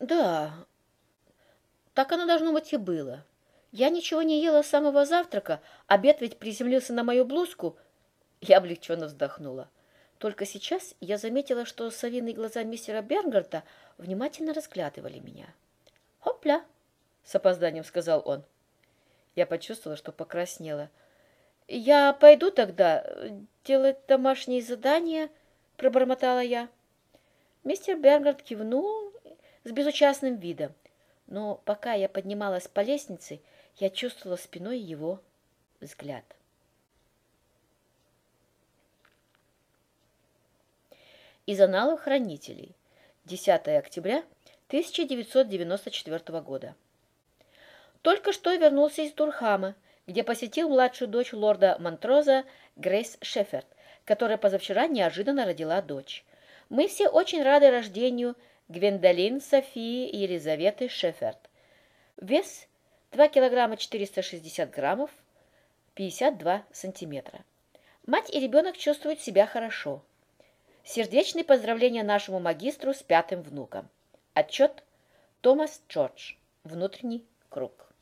Да, так оно должно быть и было. Я ничего не ела с самого завтрака, обед ведь приземлился на мою блузку. Я облегченно вздохнула. Только сейчас я заметила, что совиные глаза мистера Бернгарта внимательно разглядывали меня. «Хопля!» — с опозданием сказал он. Я почувствовала, что покраснела. «Я пойду тогда делать домашние задания», — пробормотала я. Мистер Бернгард кивнул с безучастным видом, но пока я поднималась по лестнице, я чувствовала спиной его взгляд. Из аналов хранителей. 10 октября 1994 года. Только что вернулся из Турхама, где посетил младшую дочь лорда Монтроза Грейс Шеферд, которая позавчера неожиданно родила дочь. Мы все очень рады рождению Гвендолин Софии Елизаветы Шеферд. Вес 2 килограмма 460 граммов, 52 сантиметра. Мать и ребенок чувствуют себя хорошо. Сердечные поздравления нашему магистру с пятым внуком. Отчет Томас Джордж. Внутренний круг.